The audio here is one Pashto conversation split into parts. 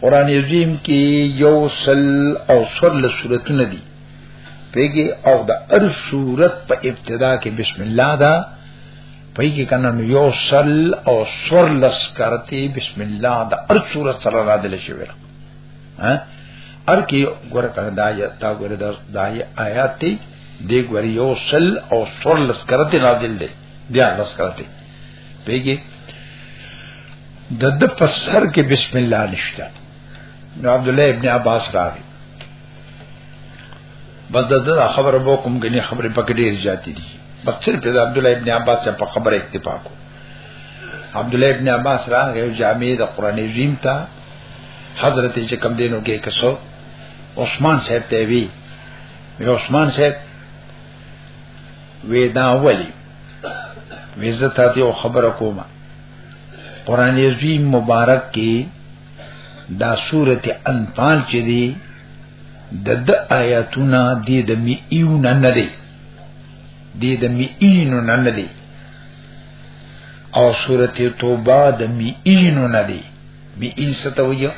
قران عظیم کې یو سل او سر له سورتونه دي پیږي او د هر سورت په ابتدا کې بسم الله دا پیږي کنه نو یو سل او سر لس کرتی بسم الله دا هر سورت سره را دل شي وره ها هر کې ګور کنه دا یا تا ګور دا آیات دی ګور یو سل او سر لس کرتی نازل دی بیا لس کړه پیږي د د په سر کې بسم الله نشته نو عبد الله ابن عباس راغی بس د د خبره بو کوم غني خبره پکې ډیر زیاتې دي بس صرف د عبد الله ابن عباس په خبره اکتفا کو عبد الله ابن عباس راغی او جامع د قران عظیم ته حضرت چې کم دینو کې کسو عثمان صاحب ته وی عثمان صاحب وی دا ولی وی زه تاسو یو خبره کوم قران عظیم مبارک کې دا سورته انفال چې دی د د آیاتونه دی د می ایو نه نه دی دی د می اینو نه نه دی او سورته توبه د می اینو نه دی می این ستویو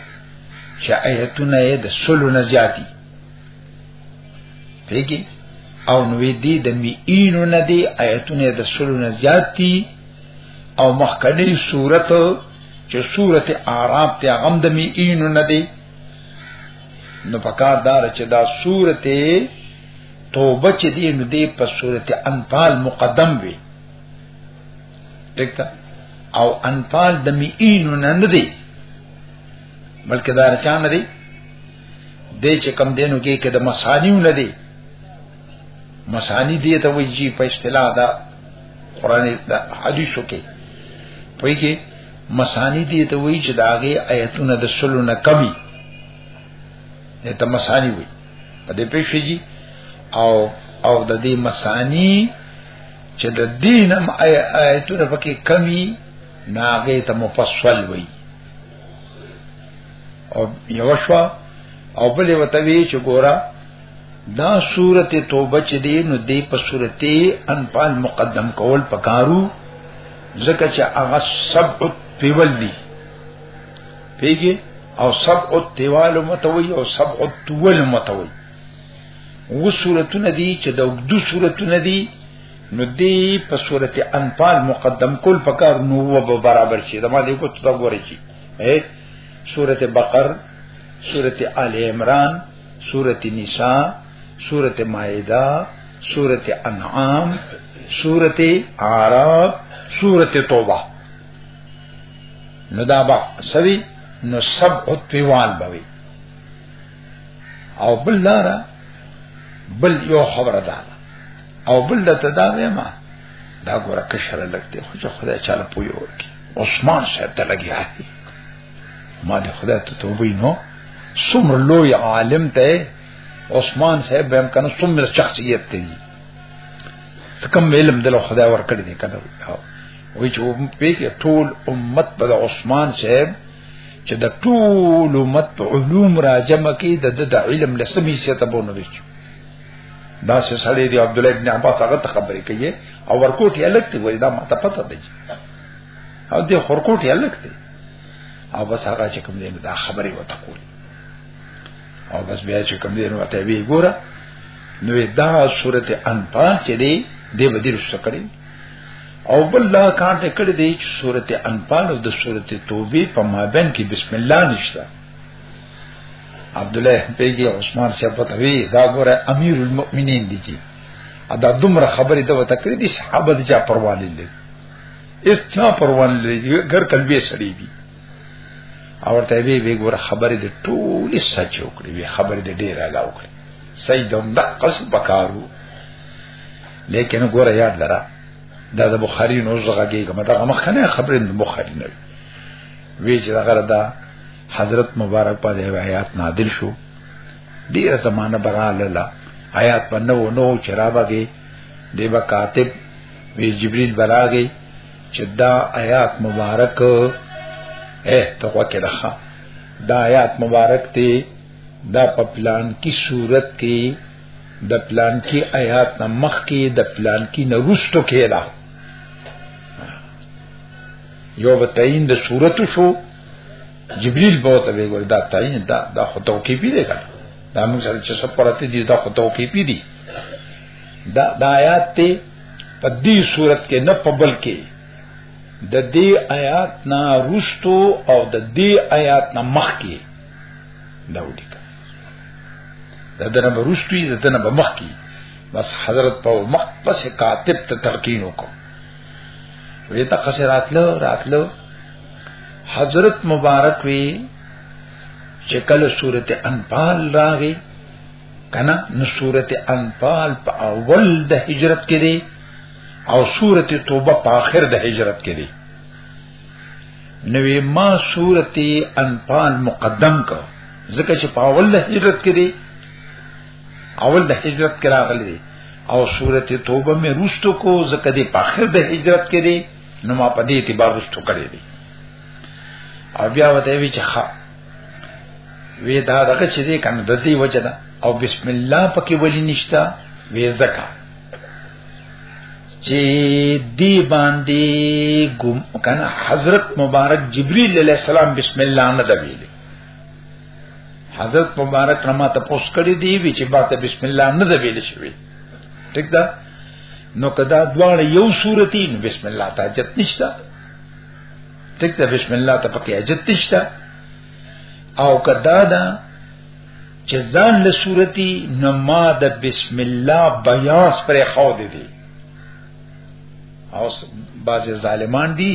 چې آیاتونه یې د سلو نه زیاتی پیږي او نو دې د میینو نه دی آیتونه د سلو نه زیات دي او مخکنی صورت چې صورت اعراف ته غم د میینو نه دی نو پکار دار چې دا صورت توبه چې دی نو دی په صورت انفال مقدم وي دکته او انفال د میینو نه نه دی بلکې دا رچان دی دې چې کم دینو کې کې د مسانیو نه دی مسانی دی ته وایي چې په اصطلاح دا قران د حدیثو کې پوي کې مسانی دی ته وایي چې داغه آیتونه د سلو نه کمی ته مسانی وایي په دې پېښې جی او او د دې مسانی چې د دینم آیتونه پکې کمی ناغه ته مفصل وایي او یوشوا او بلې وتوی چې ګورا دا سورته توبه چې دی نو دی په سورته انفال مقدم کول پکارو ځکه چې هغه سبع پیول دی پیګه او سبع تیوال متوي او سبع تول متوي و سورتونه دي چې د دو سورتونه دي نو دی په صورت انفال مقدم کول پکار نو و به برابر شي دا ما دې کو ته غوړی شي اے سورت بقر سورت آل عمران سورت نساء سورت مائدہ سورت انعام سورت عرب سورت توبہ نو دا با سوی نو سب اتویوان بوی او بل لاره بل یو خبره ده او بل د تداوی ما دا ګوره کشر لګته خو چې خدای چاله پوي ورکی عثمان صاحب ته لګي هاتي ما دې خدای ته توبې نو څومره لوی عالم ته عثمان صاحب هم کنه څومره شخصیت ته دي کم علم دل خدای ور کړی دی کنه وای چې په ټول امت په عثمان صاحب چې د ټول امت علوم را جمع کی د د علم لسمی سیته بونه دي دا څه سړی دی عبد الله ابن عباس هغه ته خبرې کوي او ورکوټ یې لکته وای دا ماته پته دی او دې خورکوټ یې لکته او بس هغه چې کوم دی دا خبرې وته کول او بس بیا چې کوم دی نو ته وی ګوره نو دا سورته انفال چې دی دې بدیر څه کړی او بل دا کار ته کړی دی چې سورته انفال او د سورته توبه په مابین کې بسم الله نشته عبد الله پیګي عثمان صاحب ته وی دا ګوره امیر المؤمنین دی چې ادا دومره خبرې ته وته کړې دي صحابه دې چا پروا نه لري اس چا پروا نه لري ګر کلبي سړي دي او ته به به ګوره خبرې دې ټولې سچ وکړي وی خبرې دې ډېر اعلی وکړي سیدم دقص بکارو لیکن ګوره یاد لره دا د بخاری نو زغه کېږم دا مخ کنه خبرې د بخاری نه وی چې دا غره دا حضرت مبارک په دې آیات نادل شو ډیره زمانہ براله لا آیات په نو نو چرابه کې دی با کاتب وی جبريل براغي چې دا آیات مبارک اے ته وکړه لخوا دا آیات مبارک ته دا په پلان کی صورت کې د پلان کې آیات نه مخ کې د پلان کې نه رستو کې دا یو به تعین د صورت شو جبريل به ته ویل دا تعین دا دا خو توقیفي دی کنه دا موږ سره چې څه پراته دي دا خو توقیفي دي دا د آیات ته په دې صورت کې نه په بل کې د دې آیات نه رستو او د دې آیات نه مخ کې دا ولیکه دا دنه برستوی دا دنه بمخ کی بس حضرت په مخ پس کاتب ته تلقین وکړ وی تا قصه راتلو راتلو حضرت مبارک وی چې کله سورته انفال راغی کنا نو سورته انفال په اول د هجرت کې دی او سورته توبه په آخر د هجرت کې دی نوې ما سورته انفال مقدم کو ځکه چې په اول له هجرت کې دی اول د هجرت کې راغلی او سورته توبه مې روستو کو ځکه دی په اخر د هجرت کې دی نو ما په دې اعتبار روستو کړی دی او بیا وته وی چې ښا وی دا دغه چې دې کنه د دې وجه ده او بسم الله پکې ولی نشتا وی زکه چې دی باندې ګم کنه حضرت مبارک جبريل عليه السلام بسم الله نه دویل حضرت مبارک رما ته پوس کړی دی وی چې باته بسم الله نه دویل شوی ٹھیک ده نو کدا دواړه یو صورتي نو بسم الله ته حاجت نشته ټیک ده بسم الله ته پکې حاجت نشته او کدا دا چې ځان له صورتي نما د بسم الله بیاس پر خو دي دي او بعض ظالمان دي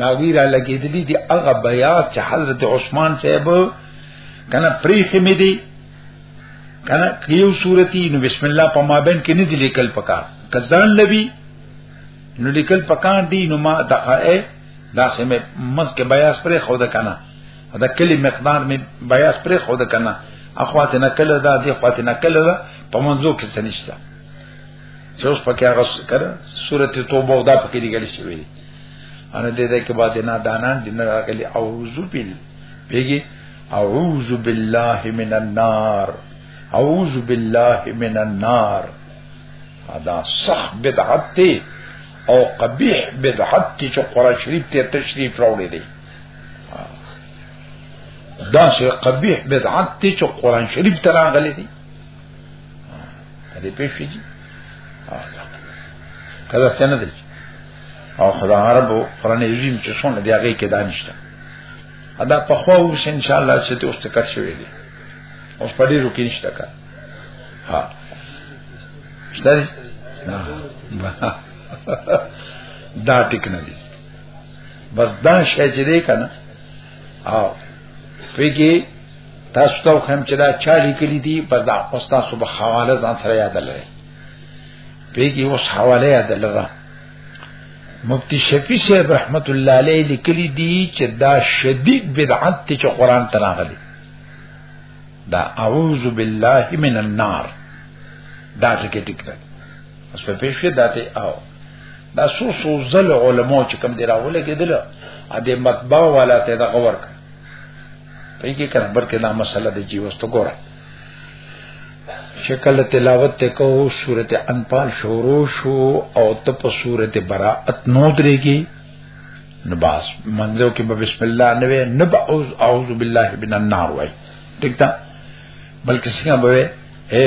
ناوی را لګیدلی دي هغه بیاس چې حضرت عثمان صاحب کنه پریخ می دي کنه کیو صورتي نو بسم الله په مابین کې نه دي لیکل پکا کزان لبي نو لیکل پکا دي نو ما دقائق دا سمه مس کې بیاس پر خو ده کنه دا کلی مقدار می بیاس پر خو د کنه اخوات نه کله دا دی اخوات نه کله دا په منځو کې څه نشته چې اوس پکې هغه کړه سورته توبه دا پکې لګل شوی دی ان دې دې کې باز نه دانان دین راغلی اعوذ بال پیږي اعوذ بالله من النار اعوذ بالله من النار دا صح بدعت او قبیح بدعت چې قرآن شریف ته تشریف راوړي دي دا شی قبیح بدعت ته چې قران شریف ته راغلي دي دې پېښ شي کله څنګه دي او خدا عرب قران عظیم چې څونه دی هغه کې دانشته ادا په خو اوس ان شاء الله چې ته اوس تکټ شوې دي اوس په دې روکې نشته کا ها شته نه دا ټیک نه دي بس دا شې چې دی کنه او پیګي تاسو ته هم چې دا چا لیکلي دي بس دا اوس تاسو به حواله ځان سره یاد لرئ پیګي اوس حواله یاد لرئ مفتی شفیع صاحب رحمت الله علیه لیکلی دی چې دا شدید بدعت ته چې قران ته راغلی دا اعوذ بالله من النار دا ټکی ټیک ده اوس په پیښه داته او دا سو سو زل علماء چې کوم دی راولې کېدل ا دې مطبع والا ته دا غور کړ په کې کړه برکه دا مسله د جیوستو ګوره شکل تلاوت ته کو سورته انفال شروع شو او ته په سورته براءت نو درېږي نباس منځو کې به بسم الله نه وي نه به اعوذ بالله من النار وای ټیک ده بلکې څنګه به اے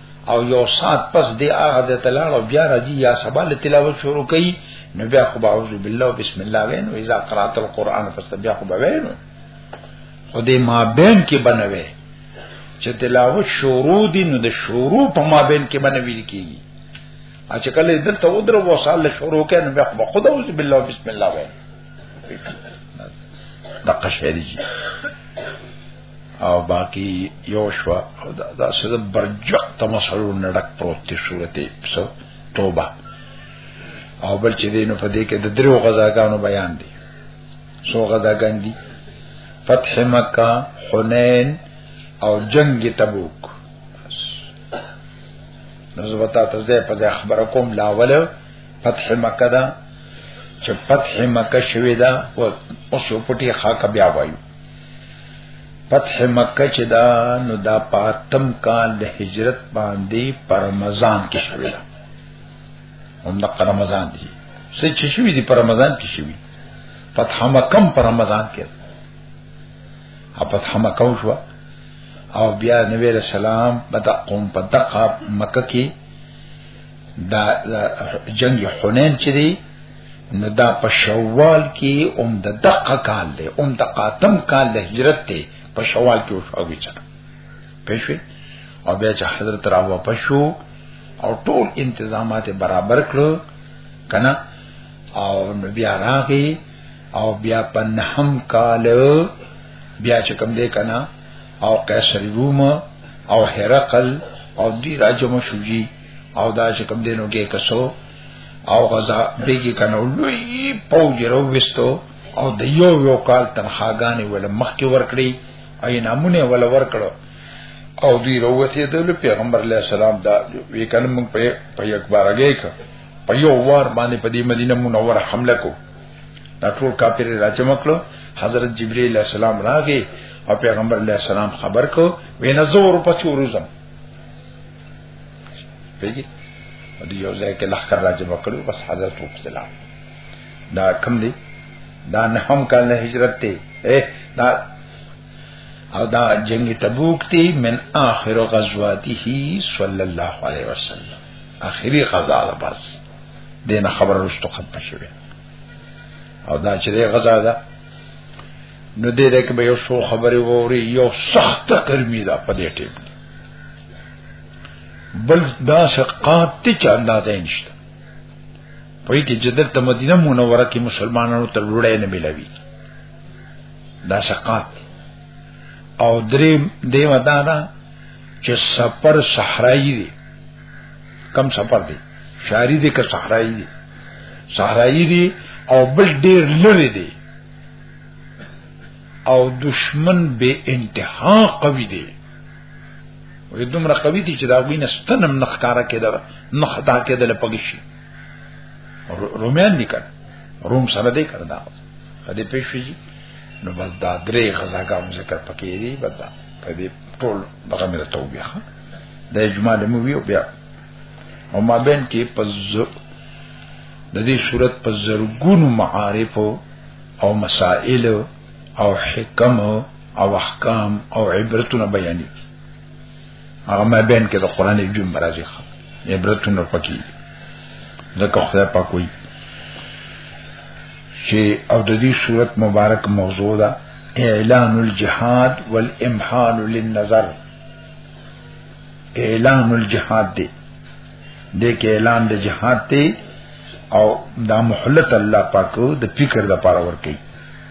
او یو سات پس دی هغه د تلاړ او بیا راځي یا سبا له تلاوت شروع کوي نو بیا خو باعوذ بالله بسم الله وین او اذا قرات القرآن پس بیا خو بوین خو دې ما بین کې بنوي چې تلاوت شروع دي نو د شروع په ما بین کې بنوي کیږي ا چې کله دلته ودر وصال شروع کین بیا خو خدا اوس بالله بسم الله وای دقه شعر جی او باقی یو شو او دا, دا سید برجق تمسلو نډک پروت دی صورت سو توبه او بل چې دینو په دې کې د درو غزاګانو بیان دی سو غزاګان دي فتح مکه حنین او جنگ تبوک نو زبتا تزده په خبر کوم لاول فتح مکه دا چې فتح مکه شوې ده او اوس په ټي خاکه بیا وایو فتح مکه چې دا نو دا پاتم کال د هجرت باندې پر رمضان کې شوې ده هم د رمضان دی څه چې شوې دي پر رمضان کې شوې فتح مکه پر رمضان کې او فتح مکه شو او بیا نبی رسول الله بدا قوم په دقه مکه کې دا, دا جنگ حنین چې دی نو دا په شوال کې اوم د دقه کال دی اوم د قاتم کال د هجرت دی په شوال کې وشو وی چا پېښې او بیا چې حضرت را واپس شو او ټول انتظامات برابر کړو کنه او نو بیا راغی او بیا په نهم کال بیا چې کوم دی کنه او قیصر روم او هرقل او دی راجم شوجی او دا چې کوم دینو کې کسو او غزا دې کې کنه لوی پوج روستو او د یو یو کال تنخواګانې ول مخ کې ورکړي اي نامونه ول ورکړو او دوی روته د پیغمبر علی السلام دا وی کنه موږ په په یک بارګه کې په یو وار باندې په دې مدینه منوره حمله کو دا ټول کافر راځم کړو حضرت جبرئیل علیہ السلام راغی او پیغمبر علیہ السلام خبر کو وینځور په چورزم پیږي دی یو ځای کې لخر راځي وکړو بس حضرت وکړه دا کم دی دا نه هم کال نه هجرت دی اے دا او دا جنگ تبوک دی من آخر غزواته صلی الله علیه وسلم اخری غزا ده بس دین خبر رستو ختم شوه او دا چې غزا ده نو دې ده کې به یو څو خبرې ووري یو سخت ګرمي ده په دې ټیم بل دا شقات ته چا اندازې نشته پوی کې چې دلته مدینه منوره کې مسلمانانو ته وړای نه ملوي دا شقات او درې دیو دا دا چې سفر صحرایی دی کم سفر دی شاری دی که صحرایی دی صحرایی دی او بل ډیر لری دی او دشمن به انتها قوی دی وې دومره قوي دي چې دا وینه ستنم نخکارا کېده نخدا کېده لپګشي رومیان دي کړ روم سره دې کړ دا دې پېښ شي نو بس دا درې غزاګانو ذکر پکې دي بدا په دې ټول دغه مې توبې ښه د اجماع مو ویو بیا او ما بین کې پز د دې صورت په زرګونو معارف او مسائل او حکم او احکام او عبرتونه بیانې هغه ما بین کې د قران جون برازي خو عبرتونه پکې ځکه خدای پاک وایي چې او د دې صورت مبارک موضوع ده اعلان الجهاد والامحال للنظر اعلان الجهاد دی د کې اعلان د جهاد دی او دا محلت الله پاک د فکر د پاره ور کوي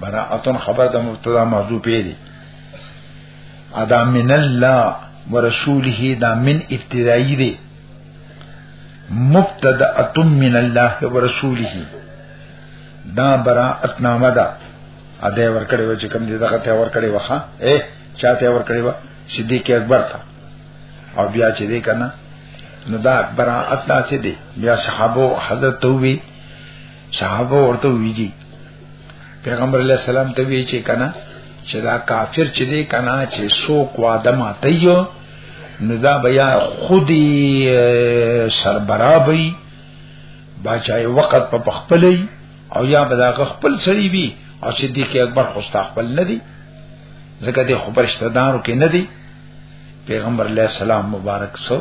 براءتن خبر د مبتدا موضوع پیری ادا من الله ورسوله دا من ابتدائی دی مبتدا اتم من الله ورسوله دا براءت نامه ده اده ور کړی و چې کوم دې دغه ته ور کړی وخه اے چاته ور کړی و صدیق اکبر ته او بیا چې دې کنه نو دا براءت لا چې دې بیا صحابه حضرت توبه صحابه ورته ویجی پیغمبر علیہ السلام ته وی چې کنا چې دا کافر چې دی کنا چې څوک واده ماته یو نو دا بیا خودی سربرابي بچای وخت په خپلې او یا بداغه خپل سړي وي او صدیق اکبر خو خپل نه دی ځکه د خبر شته دارو کې نه دی پیغمبر علیہ السلام مبارک سو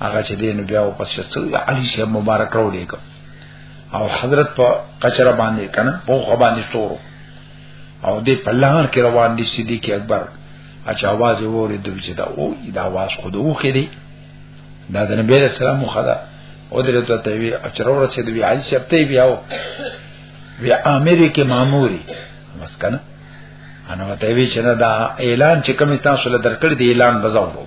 هغه چې دین بیا واپس شو علی شه مبارک راوړي او حضرت په قچره باندې کنه په خو باندې ستورو او دې په لار کې روان دي صدیق اکبر اچھا आवाज ووري د چې دا او دا आवाज خو د وخې دی دا د نبی رسول الله مخدا او دې ته ته وی اچرور چې دی علی شپته بیا و بیا امر کې ماموري بس کنه انا وته وی چې دا اعلان چې کوم تاسو له درکړ دی اعلان بزاورو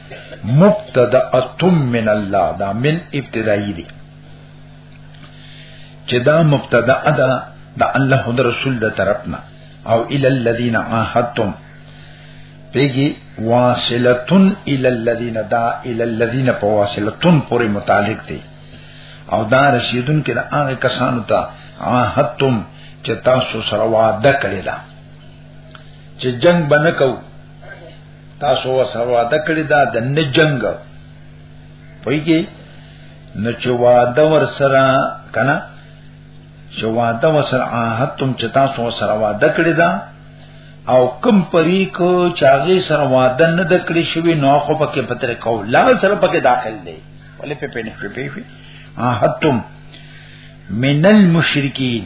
مبتدا اتم من الله دا من ابتدایي دی چې دا مبتدا ادا دا الله د رسول د طرفنا او ال الذين عاهدتم پیږي واصلتن ال الذين دا ال الذين فواصلتن پورې متعلق دی او دا رسیدون کې دا هغه کسانو ته عاهدتم چې تاسو سره وعده کړی دا چې جنگ بنکو تاسو وسره وعده کړی دا د نه جنگ پویږي نو چې وعده ور سره کنه چې وعده ور سره عهدتم چې تاسو وسره وعده کړی دا او کم پری کو چاغي سره وعده نه د کړی شوی نو خو پکې پتر کو لا سره پکې داخل دی ولې په پېنه په پېفي عهدتم من المشرکین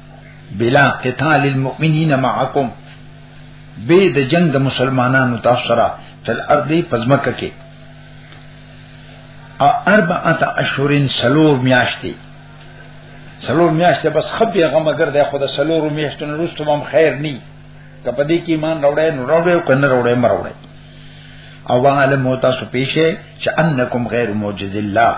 بلا قتال المؤمنین معکم به د جنگ د مسلمانانو تاسو سره فل ارض پزمکه کې او اربعه اشهرین سلور میاشتې سلور میاشتې بس خبي غم اگر د خود سلور میاشتو نه رستم هم خیر ني کپه دې کې ایمان راوړې نو راوړې کنه راوړې مروړې او عالم او تاسو پیښه چې انکم غیر معجز الله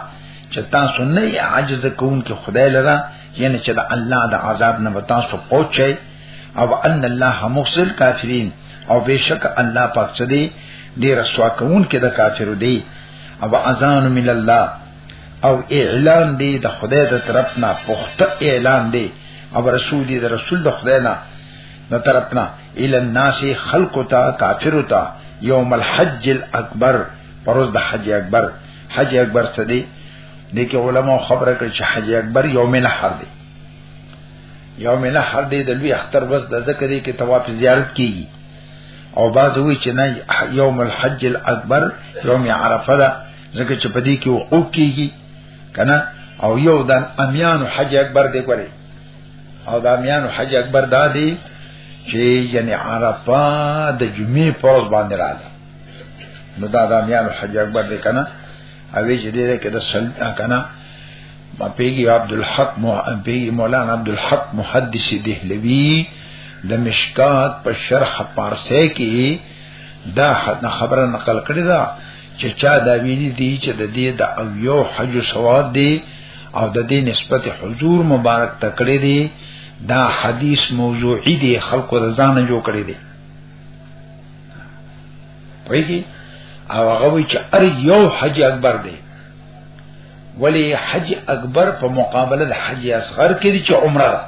چې تاسو نه عاجز کوون کې خدای لره یعنی چې د الله د عذاب نه وتا سو پوچي او ان الله مخزل کافرین او بشک الله پاک څه دی دی رسوا کون کې د کافر دی او اذان من الله او اعلان دی د خدای د طرف نه پخته اعلان دی او رسول دی د رسول د خدای نه د طرف نه ال الناس خلق تا کافر تا یوم الحج الاکبر پروز د حج اکبر حج اکبر څه دی دې کې علما خبره کړې چې حج اکبر یوم نحر دی یوم نحر دی د لوی اختر بس د ذکر کې طواف زیارت کیږي او باز وی چې نه یوم الحج الاکبر یوم عرفه ده ځکه چې په دې کې وقوف کیږي کنه او یو د امیان حج اکبر دی کوي او د امیان حج اکبر دا دی چې یعنی عرفه د جمعې پر ورځ باندې راځي نو دا د امیان حج اکبر دی کنه اوی چې دې کې د سل کنه ما پیګي عبد الحق مو پیګي مولانا عبد الحق محدث دهلوی د مشکات په شرح پارسه کې دا خبره نقل کړی دا چې چا دا ویلي دي چې د دې د او یو حج ثواب دی او د دې نسبت حضور مبارک تکړه دی دا حدیث موضوعی دی خلکو رضا نه جوړ کړی دی وایي او هغه وی چې ار یو حج اکبر دی ولی حج اکبر په مقابله د حج اصغر کې چې عمره ده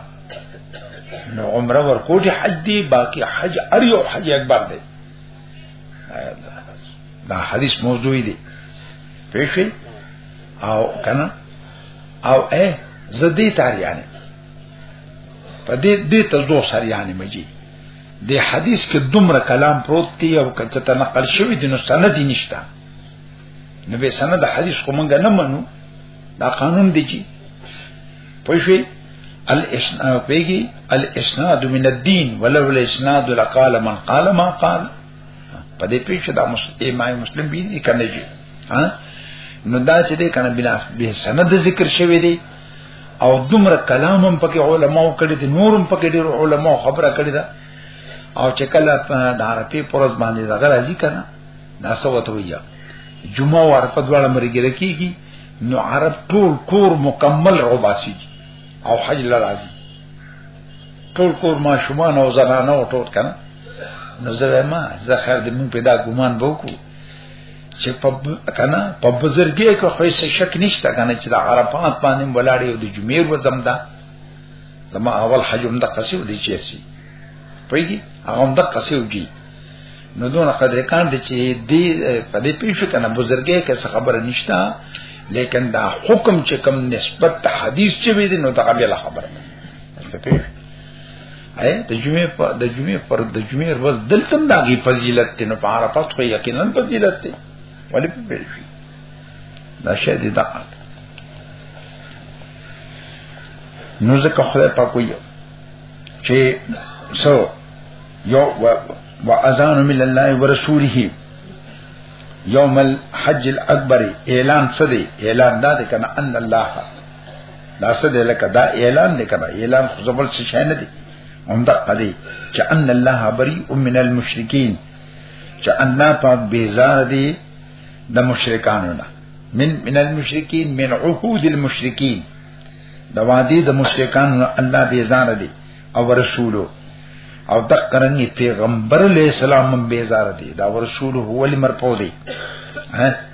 نو عمره ورکوټ حج دی باقی حج ار یو حج اکبر دی دا حدیث موضوع دی پېښې او کنه او اے زدی تاریانه په دې دې تل دوه سریانه مجید د حدیث کې دومره کلام پروت دی او کته ته نقل شوی دی نو سند نشته نو به سند حدیث خو مونږ نه منو دا قانون دی چې پښوی الاسناد پیږي الاسناد من الدين ولو الاسناد لقال من قال ما قال په دې پیښه دا امام مسلم به دي کنه جی ها نو دا چې دې کنه بنا به سند ذکر شوی دی او دومره کلام هم پکې علماء کړي دي نورم پکې ډېر علماء خبره کړي ده او چې کله د عرفه پرز باندې دغه راځي کنه دا سوت وییا جمعه او عرفه دواړه مرګره کیږي نو عرب ټول کور مکمل روباسي او حج لرازي ټول کور ما شومان او زنانه او ټول کنه نو زه ما زه خیر دې مون پیدا ګمان وکړو چې په کنه په بزرګي کې خو هیڅ شک نشته کنه چې د عرفات باندې ولاړې او د جمعې ورځ هم ده زما اول حج هم د قصیو دی چې سي پېږي هغه هم د قصیو دی نو دونه قدر کان دي چې دی په دې پیښه کنه بزرګي کې څه خبره نشته لیکن دا حکم چې کم نسبت حدیث چې وی دي نو دا بیا خبره ده اے د جمعې په د جمعې پر د جمعې ورځ دلته داږي فضیلت ته نه په عرفات خو یقینا فضیلت ته ولې په پیل شي دا شه دي دا نو ځکه خدای په کوی چې سو یو و اذان من الله ورسوله یوم الحج الاکبر اعلان څه دی اعلان دا دی کنه ان الله دا څه دی لکه دا اعلان دی کنه اعلان خو زبل څه شي نه دی هم دا قضې چې ان الله بری من المشرکین چې الله پاک بیزار دی د مشرکانو نه من من المشرکین من عهود المشرکین دا وادي د مشرکانو نه الله بیزار دی او رسولو او د قرنګي پیغمبر علیہ السلام بیزار دی دا رسول هو لمر پودي ها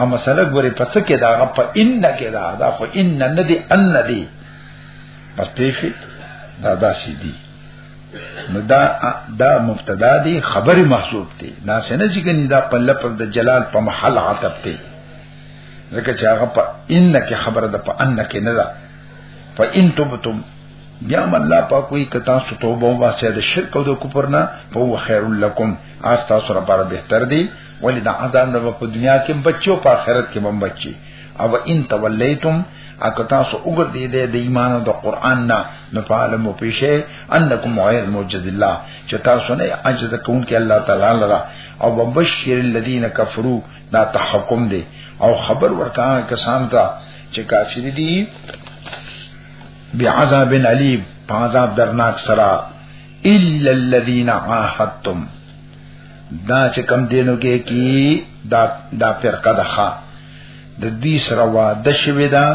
ا مسله ګوري پس کې دا په ان کې دا دا خو ان نه دي ان نه دي بس پیفي دا دا سي دي نو دا دا مبتدا دي خبر محسوب دي دا سنه چې کني دا په لفظ د جلال په محل عتب دي ځکه چې هغه په ان کې خبره ده په ان کې نه ده په ان تبتم بیا الله پاک وی کتا سو توبه واسه د شرک او د کفر نه په خیر لکم آستا سره بار بهتر دی ولی دا عذاب نه په دنیا کې بچو په آخرت کې هم بچي او ان تولیتم اکه تاسو وګرځي دې د ایمان او د قران نه نه فعلم او پیشه انکم غیر موجد الله چې تاسو نه عجز کوون کې الله تعالی لرا او وبشر الذین کفروا دا تحکم دی او خبر ورکا کسان ته چې کافر دي بعذاب علیم عذاب درناک سرا الا الذين عاهدتم دا چې کم دینو کې کی دا دا فرقه ده ښا د دې سره واده شوی دا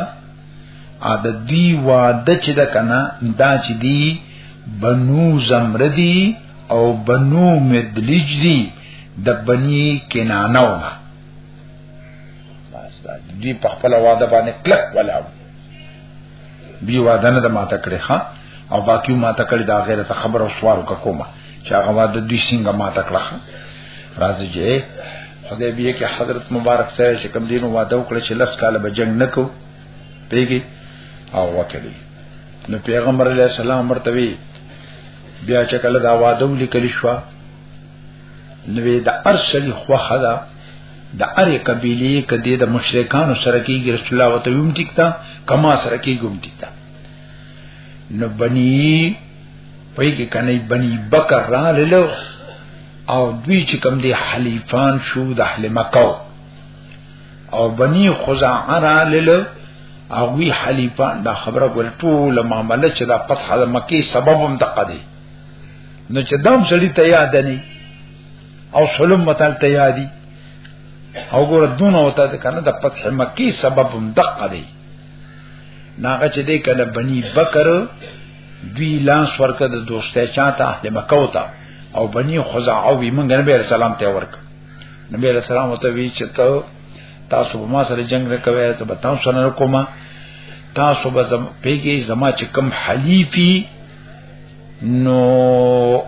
ا د دې واده چې دا کنه دا چې دی بنو زمردی او بنو مدلج دی د بنی کنانه ونه بس دا دې په خپل واده باندې کلک ولاو بي وعده نه ماته کړې ښا او باقی ماته کړې دا غیرت خبر او سوال کومه چې هغه وعده دوی څنګه ماته کړه راځي چې خدای بیا کې حضرت مبارک سره چې کوم دینو وعده وکړه چې لس کاله به جنگ نکو پیږي او وکړي نو پیغمبر علی السلام مرتبه بیا چې کله دا وعده ولیکل شو نو دا ارسلی خوخه ده د اره قبيله کدي د مشرکانو سره کېږي رسول الله وته هم ټیکتا کما سره کېږي هم ټیکتا نو بني پای کې کنه بني بکر را للو او دوی چې کوم دي حلیفان شو د اهل مکه او بني خزاعه را للو او وی حلیفان دا خبره ګل ټول معاملې چې دا فتح د مکه سبب هم دقه دي نو چې دام سړی ته یاد نه او سلم متل ته یادي او ګور دونه وتا ته کنه د فتح مکی سبب هم دقه دی ناغه چې دی کله بنی بکر دوی لاس ورکه د دوستۍ چاته اهل مکه وتا او بنی خزاعه وی مونږ نبی رسول سلام ته ورک نبی رسول سلام وته وی چې ته تاسو به ما سره جنگ نه کوي ته به تاسو نه کومه تاسو به زم پیګي زما چې کم حلیفي نو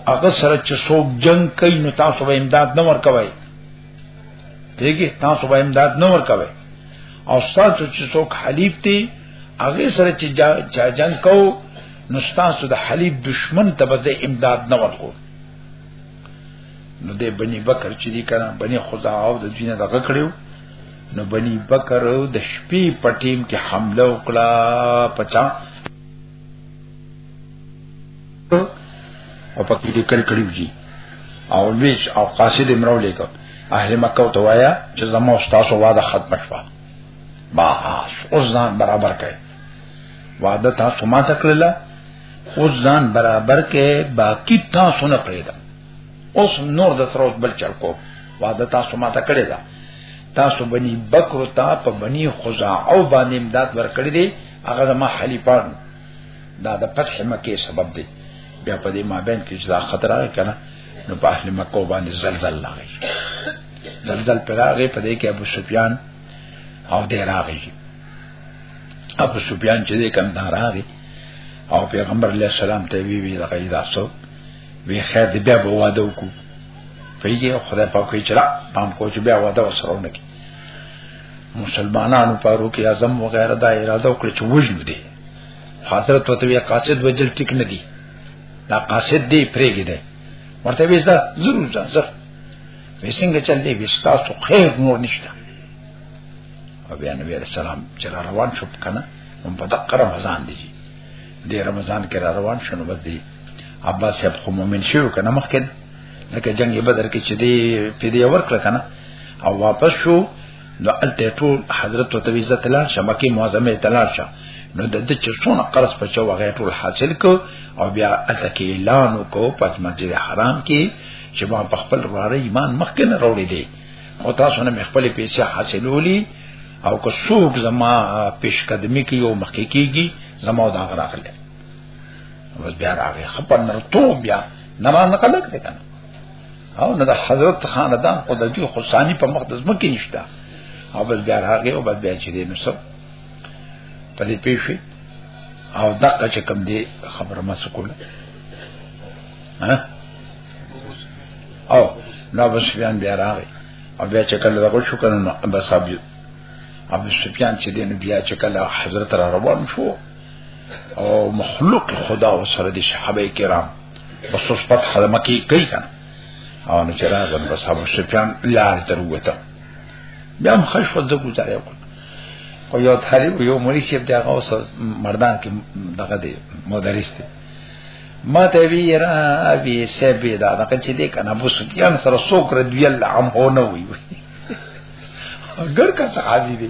هغه سره چې څوک جنگ کوي نو تاسو به امداد نه ورکوي دیګه تاسو به امداد نه ورکوي او تاسو چې څوک حلیف دي هغه سره چې چا جنگ کو نو تاسو د حلیف دشمن ته به امداد نه ورکو نو د بنی بکر چې دي کنه بنی خدا او د دینه دغه کړو نو بنی بکر د شپې پټیم کې حمله وکړه پچا او پکې دې کړ کړیو جی او ویش او قاصد امرو لیکو اهل مکه ته وایا چې زمو استاد واده ختم شوه باس اوس ځان برابر کړي واده تاسو ما تکړه اوس ځان برابر کړي باقی تاسو نه پریدا اوس نور د سره بل چل کو واده تاسو ما تکړه دا تاسو بني بکر تا په بني خزاع او باندې امداد ورکړي دي هغه زما حلیفان دا د فتح مکه سبب دی بیا په دې مابین کې چې دا خطر راغی کنه نو په اهل مکه باندې زلزل راغی زلزل پر راغی په دې کې ابو سفیان او دې راغی ابو سفیان چې دې کم دا راغی او پیغمبر علیه السلام ته وی وی دا قیدا سو وی خیر دې بیا به واده وکړو پیږي خدای پاک یې چلا پام کو چې بیا واده وسرونه کی مسلمانانو پارو کې اعظم وغیرہ دا اراده وکړه چې وجنو دي حضرت وتوی قاصد وجل ټیک نه دي دا قاصد دی پرېګی دی ورته وېستا ضرور ځه زه وسنګ چل دی وستا څو خیر نور نشته او بیا نبی علیہ السلام چې روان شو کنه هم په دقه رمضان دی دی رمضان کې روان شنو بس دی عباس صاحب خو مؤمن شو کنه مخکې لکه جنگ بدر کې چې دی پیډي اور کړ کنه او واپس شو نو الته ټول حضرت ته عزت لاړ شه مکه معظمه ته لاړ شه نو د دې چې څونه قرض په چا وغه ټول حاصل کو او بیا الته کې اعلان وکاو په مسجد حرام کې چې ما په خپل واره ایمان مخکې نه وروړي دي او تاسو نه خپل پیسې حاصلولي او که څوک زما پیش قدمی کوي او مخکې کیږي زما دا غراغله بس بیا راغی خپل نرتو بیا نماز نه کلک دی کنه او نه د حضرت خاندان خو د دې خصانی په مقدس مکه نشته او بس بیا راغی او بس بیا چې دې نو سب په دې پیښې او دغه چې کوم دی خبره ما سکول ها او نو بس بیا بیا راغی او بیا چې کله دغه شو کنه نو بس ابي ابو سفیان چې دین بیا چې کله حضرت را روان شو او مخلوق خدا او سره دي صحابه کرام بس اوس پت حرمه کې کوي کنه او نو چې راغلم بس ابو سفیان لار تر وته بیا هم خش فضل گزاره وکړ او یو طالب یو مریض چې دغه اوس مردان کې دغه دی مدرس دی ما ته وی را وی سبه دا دغه چې دی کنه ابو سفیان سره سوک رضی الله عنه نه وی اگر کا صحابي دی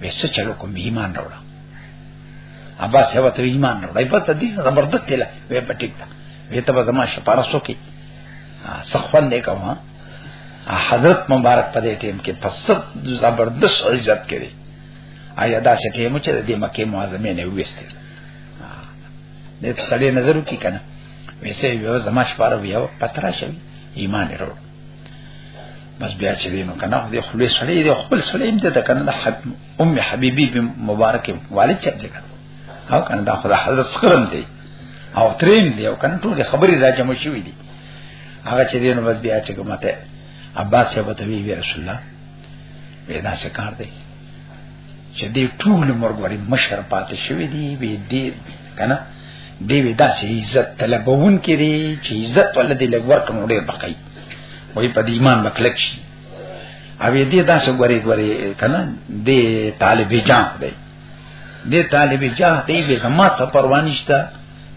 به څه چلو کوم ایمان راوړم ابا سیوا ته ایمان راوړای په تدې زبردست دی لا وې پټیک تا وې ته زما شپاره سو کې سخوان نه کوم حضرت مبارک په دې ټیم کې پس زبردست عزت کړي آیا دا چې ټیم چې د مکه معظمه نه وېسته دې سړی نظر وکي کنه وېسه یو زما شپاره ویو پترا شوی ایمان راوړ بس بیا چې دینو کنه خو دې خپل سړی دې خپل سړی دې ته کنه د حب ام حبيبي بن مبارک والد چې دې کنه او کنه دا خدای حضرت سکرم دی او تریم دی او کنه ټول خبرې راځم شوې دي هغه چې دینو بس بیا چې کومه ته عباس یې وته وی رسول الله ودا څه کار دی چې دې ټول مرګ وری مشر پاتې شوې دي وی دې کنه دی وی دا چې عزت طلبون کړي چې عزت ولدی لګ ورکړ نو ډیر بقای وای په دې ایمان بکلک شي او دې دا څه غوري غوري کنه دې طالب جان دی دې طالب جان دی به زما څه پروا نشته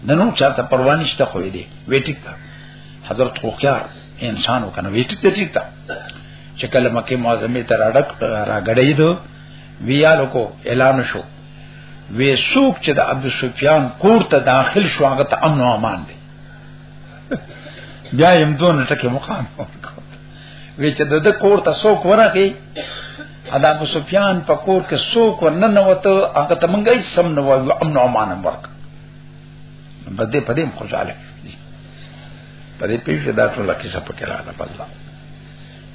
د نو چاته پروا نشته خو دې وې ټیک تا حضرت خوخيار انسان وکنه وې ټیک ته ټیک تا چې کله مکه معظمه تر اڑک راګړې دو ویالو کو اعلان شو وی سوق چې د ابو سفیان کور ته داخل شو هغه ته امن او امان دی بیا یم دون ټکه مقام وی چې د کور ته سوق ورغی ادا ابو سفیان په کور کې سوق ورنن وته هغه ته مونږه سم نه وایو امن او امان ورک بده پدې خوشاله پدې پیښه دا ټول کې څه پکې راغله پزلا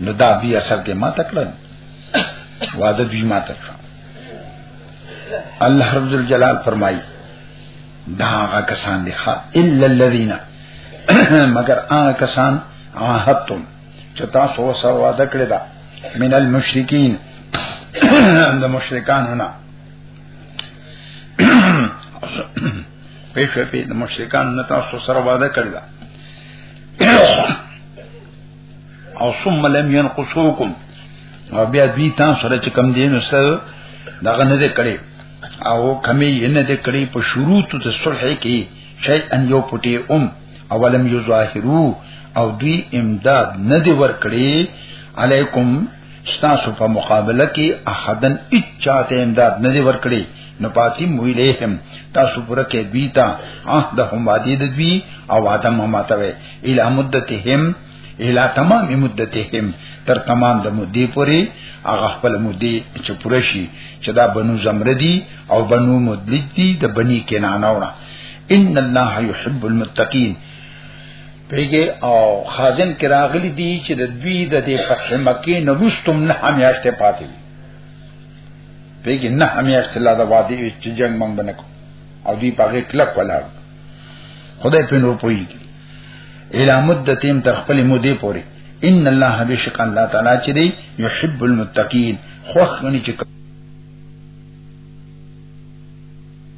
نو دا بیا سر کې ما تکړه واده دوی ما تکړه الله رب الجلال فرمایي دا هغه کسان دي ښا الا الذين مگر هغه کسان عاهدتم چې تاسو سره وعده کړی دا من المشرکین د مشرکانو نه پېښه په د مشرکانو نه تاسو سره وعده کړی دا او ثم لم ينقصوكم او بیا دوی تاسو سره چې کم دین سره دغه نه کړي او کمی یې نه کړي په شروع ته صلح کې شي ان یو پټي ام اولم یظاهرو او دوی امداد نه دی ور کړی علیکم ستاسو په مقابله کې احدن اچا ته امداد نه دی ورکړي نو پاتې مویلهم تاسو پوره کې دوی ته عهدهم وعده د دوی او وعده ماتوي اله مدتهم اله تمام مدتهم تر تمام د مدې پورې هغه خپل مدې چې پوره شي چې دا بنو زمردي او بنو مدلج دي د بني کنانه وړه ان الله يحب المتقين پیګه او خازن کې راغلي دي چې د دوی د دې فتح مکه نه مستم نه همیاشته پاتې وي پیګه نه همیاشته لا د وادي چې جنگ مونږ نه کو او دوی پاګه کلک ولاړ خدای په نور پوي اله مدتیم تر خپل مودې پوري ان الله بشک الله تعالی چې دی يحب المتقين خوښ غني چې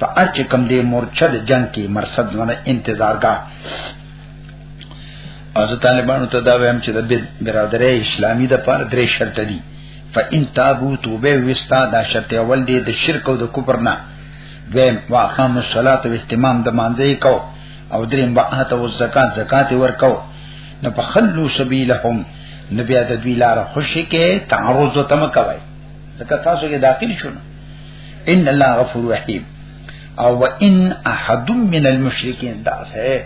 په هر چې کم دی مورچه د جنگ کې مرصد ونه انتظارګاه او زه طالبانو ته دا وایم چې د برادرۍ اسلامي د پاره درې شرط دي فإن تابو توبه وستا دا شرط اول دی د شرک او د کفر نه دویم واقام الصلاة و اهتمام د مانځي کو او دریم باعت او زکات زکات ورکو نو په خلو سبیلهم نبی د دوی لار خوشی کې تعرض تم کوي زکات تاسو کې داخل شونه ان الله غفور رحیم او وان احد من المشرکین دا سه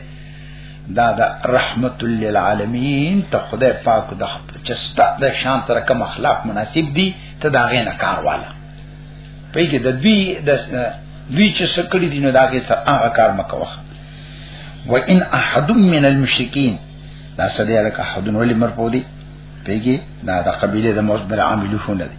دا دا رحمت للعالمین ته خدای پاک د چستا د شان تر کوم اخلاق مناسب دي ته دا غې نه کار والا په کې د دوی د دوی چې سکړی دي نو دا غې سره هغه کار مکوخه و ان احد من المشرکین دا سړی لکه احد ولې مرپو دي پیږي دا د قبيله د موت بر عاملونه دي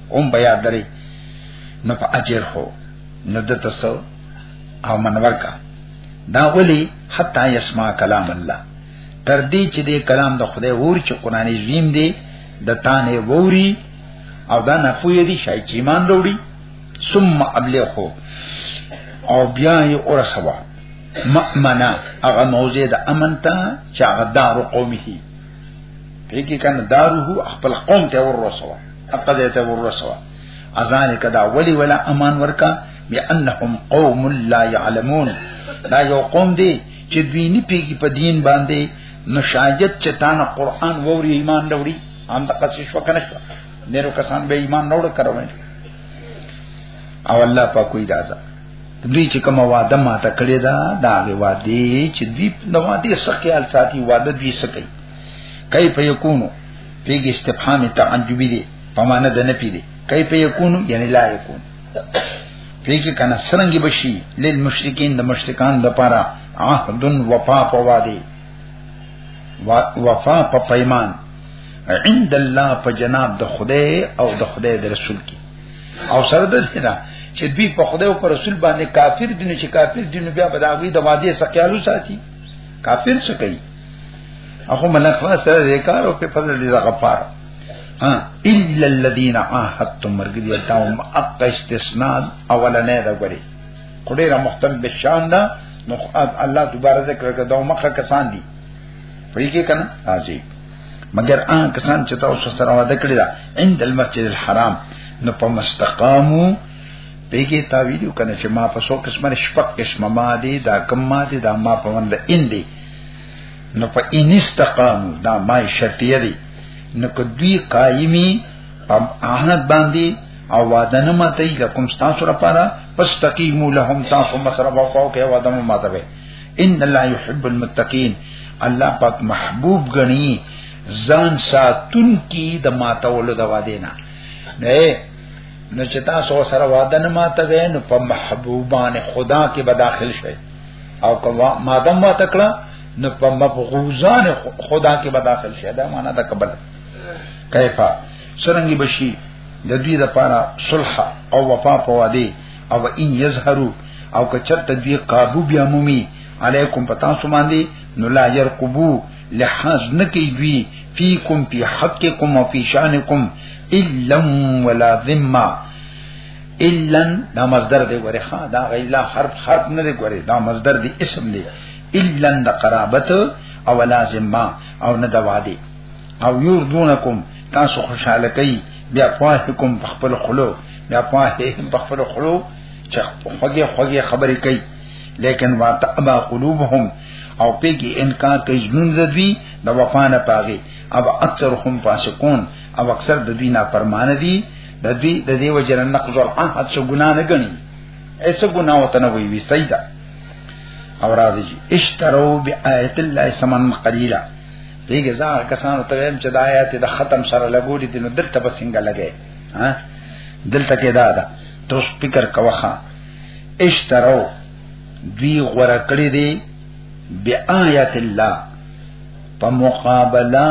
هم بیا درې نو په اجر هو نو د تاسو او منور کا دا ولی حتا یسمع کلام الله تر دې چې دې کلام د خدای ور چې قران عظیم دی د تانه ووري او دا نفوی دی شای چې ایمان وروړي ثم ابلغه او بیا یې اورسوا مأمنا هغه موضع د امن ته چې هغه دار قومه پیږي کنه داره خپل قوم ته ورسوه حق دې ته ورسوه ازان کدا ولی ولا امان ورکا بانهم قوم لا يعلمون دا یو قوم دی چې دوی نه پیږي په دین باندې نشاجت چې تانه قران ووري ایمان وروړي هم د قصې شو کنه شو ډیرو کسان به ایمان نه وړ کروي او الله په کوئی راځه دوی چې کوم وعده ماته کړی دا دا وعده چې دوی نو دې سخیال ساتي وعده دوی سکی کیف یکونو پیګ استفهام تعجبی دی په معنا د نفي دی کیف یکون یعنی لا یکون پیګ کنا سرنګي بشي لیل مشرکین د مشرکان د پاره عهد وفا په وادي وفا په پیمان عند الله په جناب د خدای او د خدای د رسول کی او سره د دې نه چې دوی په خدای او پر رسول باندې کافر دي نو چې کافر دي نو بیا به د هغه د وادي سقیالو ساتي کافر څه کوي اخو من خلاص سره دې کار او په فضل دې غفار ها الا الذين عاهدتم مرګ دې تاوم اق استثناء اولنې دا غري کډې را مختم بشان دا نو الله دوباره ذکر کړه دا مخه کسان دي پریږي کنه راځي مگر ان کسان چې تاسو سره وعده کړی دا عند المسجد الحرام نو په مستقامو پیګه تا ویډیو کنه چې ما په څو قسمه شپک قسمه ما دي دا کم ما دي دا ما په وند اندي نو په ان استقام دا ما شرطیه دی نو کدوی قائمی ام احنت باندې او وعده نه ماته لکم تاسو لپاره پس تقیمو لهم تاسو مسره په خو کې وعده نه ماته وي ان الله يحب المتقين الله پاک محبوب غني ځان ساتون کی د ماته ول د وعده نه نه نو چې تاسو سره وعده نه ماته وي نو په محبوبان خدا کې به داخل شئ او کما ماده ما تکړه نو په مبغوزان خدا کې به داخل شه دا معنا د قبل کیفا سرنګي بشي د دوی د پاره صلح او وفا په وادي او ان یظهروا او کچرته دوی قابو بیا مومي علیکم پتا سو باندې نو لا يرقبو لحاظ نکی دوی فیکم فی حقکم و فی شانکم الا ولا ذمه الا دا مصدر دی ګوره ها دا الا حرف حرف نه دی ګوره دا مصدر دی اسم دی الا د قرابت او لازم ما او نه دوادي او یردونکم تاسو خوشاله کوي بیا فاحکم بخپل خلو بیا فاحکم بخپل خلو چې خوږه خوږه خبرې کوي لیکن واتعبا قلوبهم او پیګي انکار کوي جنون زدوی د وفا نه پاغي او اکثر هم فاسقون او اکثر د دوی نه پرمانه دي د دې د دې وجه نه نقض العهد څه ګنا نه ګڼي ایسه ګنا وته نه وي وستای دا او راځي اشترو بیاات الله سمن قلیلا دیګه ځا کسان ته ویم چې د آیات د ختم سره لګولې دي نو دلته به څنګه لګي ها دلته کې دا ده ته فکر کوخه اشترو دوی غره کړی دی بیاات الله په مقابله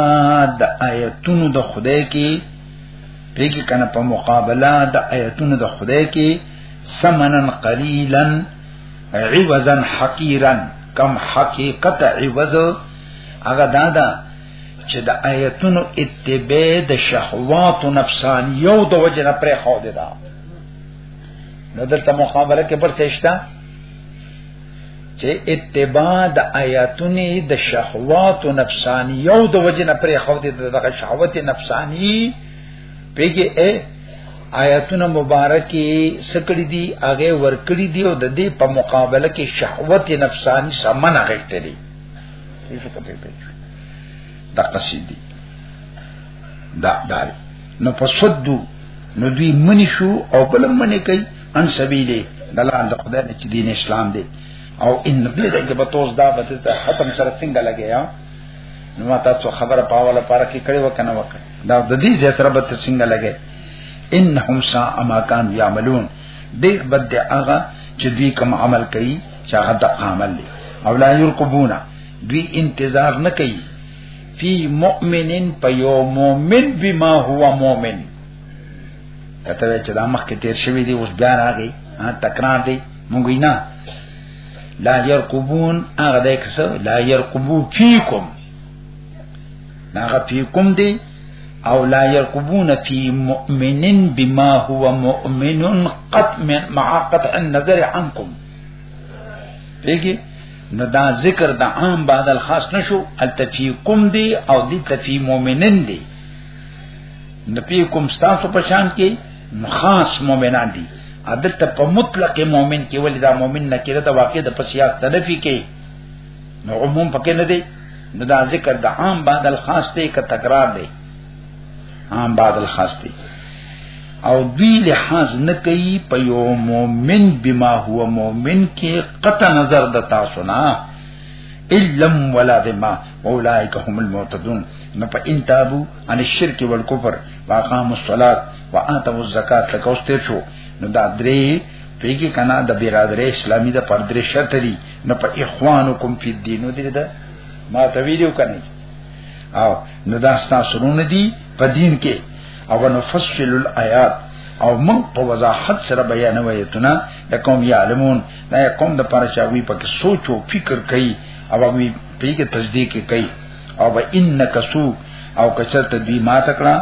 د آیتونو د خدای کې پیګی کنه په مقابله د آیتونو د خدای کې سمنن قلیلا عوضا حقیرا کم حقیقت عوض هغه دا ده چې د آیتونو اتباع د شهوات نفسانیو د وجه نه پرې خو ده نو دلته مقابله کې پر څه چې اتباع د آیاتونو د شهوات او نفسانیو د وجه نه پرې خو دې دغه شهوت نفسانی پیګه اے آیاتونه مبارکي سکړې دي هغه ورکړې دي او د دې په مقابله کې شهوت نفسانی سمن غټې دي دا قصیدی دا دا نو فسدو نو دوی منی شو او بل منی کوي ان سبیلی دلان د خدای نه چې دین اسلام دی او ان دې دې په توس دا به ته ختم سره څنګه لګیا نو ما تاسو خبره پاوله پاره کې کړي وکنه وک دا د دې زه سره به ته څنګه لګې انهم سا اما کان یعملون دې بد هغه چې دوی کوم عمل کوي چې هغه د عمل دی او لا یرقبونا دوی انتظار نه کوي فی مؤمنین په یو مؤمن بما هو مؤمن کته چې دا مخ کې تیر شوی دی اوس بیا راغی تکرار دی مونږ نه لا يرقبون هغه دای کسو لا يرقبو فيكم هغه فيكم دی او لا يرقبون في مؤمن بما هو مؤمن قط من مع قطع النظر عنكم دیږي نو دا ذکر د عام بعد الخاص نشو التفی کوم دی او دی تفی مؤمنین دی نبی کوم ستاسو په شان کې خاص مؤمنان دي عدل ته په مطلق مؤمن کې ولې دا مؤمن نه کېده دا واقع د پسیات تنفي کې نو عموم پکې نه دی نو دا ذکر د عام بعد الخاص دی که تکرار دی عام بعد الخاص دی او دوی لحاظ نه کوي په یو مؤمن بما هو مؤمن کې قطع نظر د تاسو نه علم ولا دما اولائک هم المعتدون نو په ان تابو ان الشرک والکفر واقام الصلاة واتوا الزکات لکه اوس تیر شو نو دا درې پیګه کنا د برادری اسلامي د پر درې شرط دي نو په اخوانکم فی الدین نو دې دا ما ته ویډیو کنه او نو دا تاسو رونه دي په دین کې او نفصل الایات او من په وضاحت سره بیانوي ایتونه د قوم یعلمون دا قوم د پاره چاوي پکې سوچ او فکر کوي او هغه پی کې تصدیق کوي او به انک سو او کچرت دی ما تکړه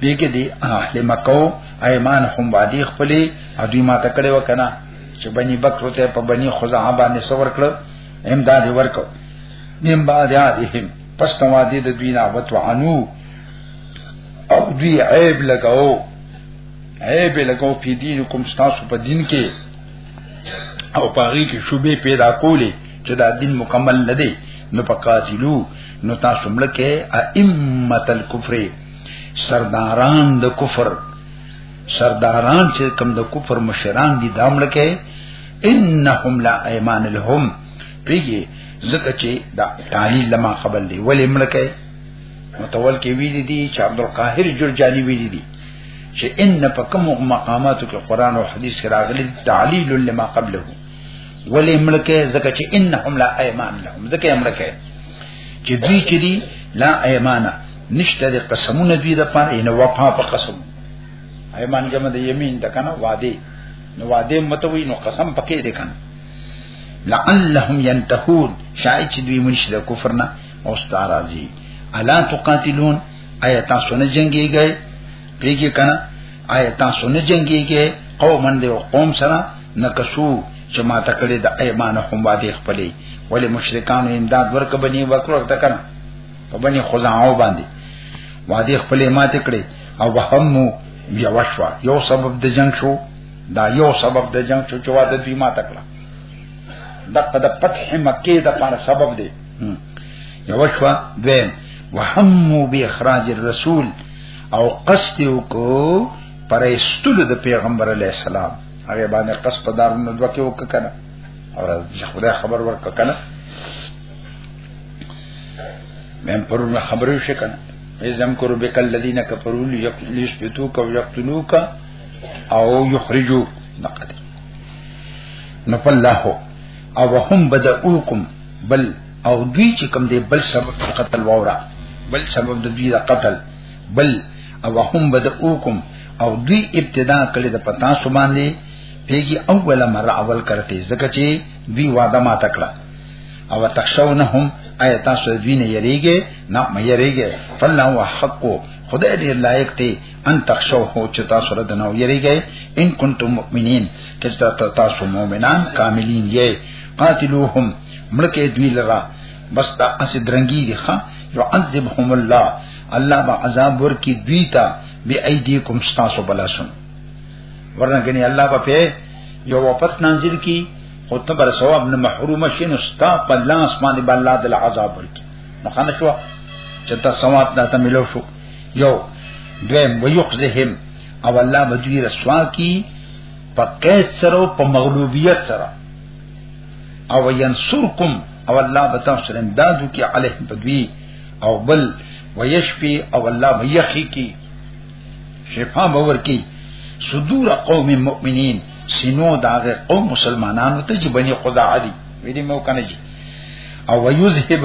پی کې دی اهل مکو ایمان هم وادي خپلې او دی ما تکړه وکنه چې بني بکر ته په بني خزاعه باندې سور کړ امداد ورکو نیم بعد یادهم پس نوادی د دوی نه وتعنو او دوی عیب لګاو عیب لګاو په دین کوم تاسو په دین کې او پاغي کې شوبې پیدا کولې چې دا دین مکمل نه دی نو پقاتلو نو تاسو ملکه ائمه الکفر سرداران د کفر سرداران چې کم د کفر مشران دي دا ملکه انهم لا ایمان لهم پیږي ځکه چې دا تعلیل لما قبل دی ولې ملکه متول کې ویل دي چې عبد القاهر جرجانی ویل دي چې ان په کوم مقاماتو کې قران او حديث راغلي تعلیل لما قبله ولی ملکه زکه چې انهم لا ایمان لهم زکه ملکه چې دوی چې دی لا ایمانه نشته د قسمونه دوی د پاره ان وفا په قسم ایمان جمع د یمین د کنه وعده نو وعده متوي نو قسم پکې دی کنه لعلهم ينتهون شاید چې دوی منشي د کفر نه او ستارازي الا تقاتلون ایا تاسو نه جنگيږئ پیږي کنه آیا تاسو نه جنگيږي قومن دی قوم سره نکسو چې ما تکړه د ایمانه هم وادي خپلې ولی مشرکان امداد ورک بني وکړو ته کنه په بني خزاعو باندې وادي خپلې ما تکړه او وهمو بیا وشوا یو سبب د جنگ شو دا یو سبب د جنگ شو چې واده دوی ما تکړه دغه د فتح مکه د لپاره سبب دی یو شوا دویم وهمو به اخراج الرسول او قصد وکړو پر استول د پیغمبر علی السلام هغه باندې قصد په دار نو دوکه وکړه او راځي خدای خبر ورک کنه مې پرونه خبرې شي کنه ایزم کرو بک الذین کفروا لیثبتوک او یقتلوک او یخرجو نقد نو فالله او هم بدؤکم بل او دوی چې کوم دی بل سبب قتل وورا بل سبب د دوی د قتل بل او هم بدؤکم او دوی ابتدا کړی د پتا سو باندې پیږي اول مره اول کرته زکه چې دوی وعده ما تکړه او تخشونهم آیا تاسو دوی نه یریږي نه مې یریږي فلنه حقو خدای دې لایق دی ان تخشوه چې تاسو را دنو یریږئ ان کنتم مؤمنین که تاسو مؤمنان کاملین یې قاتلوهم ملکه دوی لرا بس دا اس درنګي دي ښا يعذبهم الله الله با عذاب ورکی دوی ته بی ایدیکم تاسو بلاسن ورنه غني الله په په یو وفات نازل کی خو ته بر ثواب نه محروم شې نو ستا په لاس باندې بل الله د عذاب ورکی مخانه شو چې تا ثواب دا ته ملو شو یو دویم ویخزهم او الله بدوی رسوا کی په قید سره او په مغلوبیت سره او ینصرکم او الله بتاو سره امدادو کی علیه بدوی او بل ویشفی او الله ویخی کی شفا باور کی صدور قوم مؤمنین سینو داغه قوم مسلمانانو ته چې بني خدای دي ویلې مو کنه او ويذهب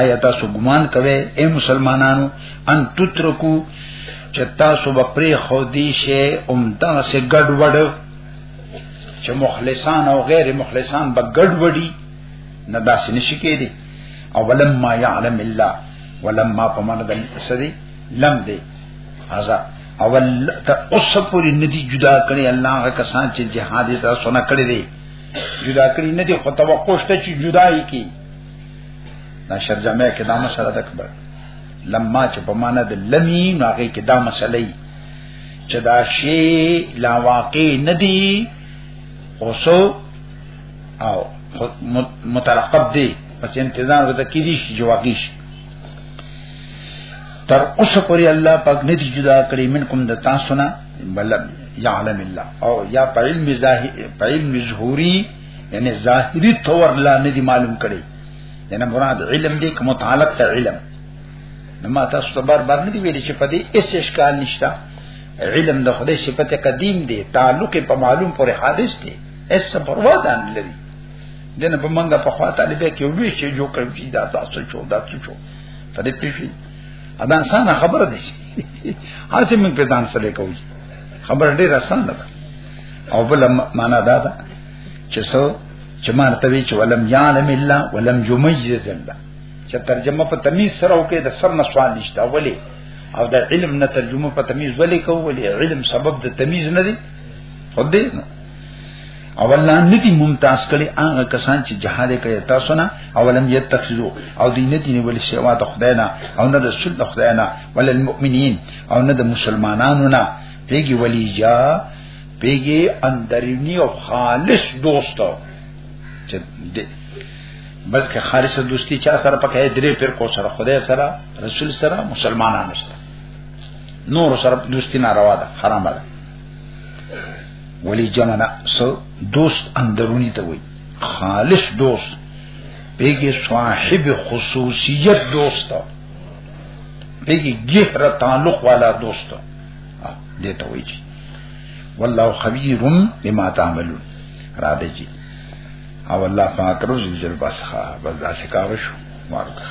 آیا تاسو ګمان کوئ اے مسلمانانو ان تترکو چې تاسو به پرې خو دې شي اوم تاسو ګډوډ چې مخلصان او غیر مخلصان به ګډوډي نه داسې نشي کېدی او ولما يعلم الله ولما پمن د سدي لم دې هاذا اول ته اوس پوری ندی جدا کړي الله هغه کسان چې جهاد ته سونه کړی دی جدا کړی ندی خو توقع شته چې جدای کی دا شرجمه کې دا مسله ده کبر لما چې په معنا د لمی نو هغه کې دا مسله ای چې دا شی لا واقع ندی اوسو او مترقب دی پس انتظار وته کې دي چې واقع شي تر اوسه پورې الله پاک نه دی جدا کړی منکم د تاسو نه بل يعلم الله او یا په علم ظاهر په علم ظهوري یعنی ظاهری طور لا نه دی معلوم کړي یعنی مراد علم دی کوم متعلق ته علم نو ما تاسو ته بار بار نه دی ویل چې په دې اس اشکال نشتا علم د خدای صفت قدیم دی تعلق په معلوم پر حادث دی اس پروا ده نه لري دنه په منګه په خوا طالب کې وی چې جو کړم چې دا تاسو چو دا تاسو چو په دې پیفي ادا انسان خبره دي هڅه موږ په ځان سره کوي خبر ډیر آسان ده او بل معنا دا ده چې سو چې مان ته وی چې ولم یعلم الا ولم یمیز الا چې ترجمه په تمیز سره وکړي د سر نه سوال نشته ولی او د علم نه ترجمه په تمیز ولی کو ولی علم سبب د تمیز نه دی خو دې نه او الله ندی ممتاز کړي هغه کسان چې جهاد کوي تاسو نه او لم يتخذو او دین ندی نه ولې شوا د خدای نه او نه رسول د خدای نه ول المؤمنین او نه د مسلمانانو نه پیګي ولی جا پیګي اندرینی او خالص دوستو چې بلکې خالص دوستی چا سره پکې درې پر کو سره خدای سره رسول سره مسلمانانو سره نور سره دوستی ناروا ده حرام ده ولی جمعنا سو دوست اندرونی ته وي خالص دوست پیګي صاحب خصوصیت دوست پیګي ګهره تعلق والا دوست او دې ته وایي والله خبير بما تعملون را دې جی او الله پاک روز جل باسخه بس دا سکار شو مارکه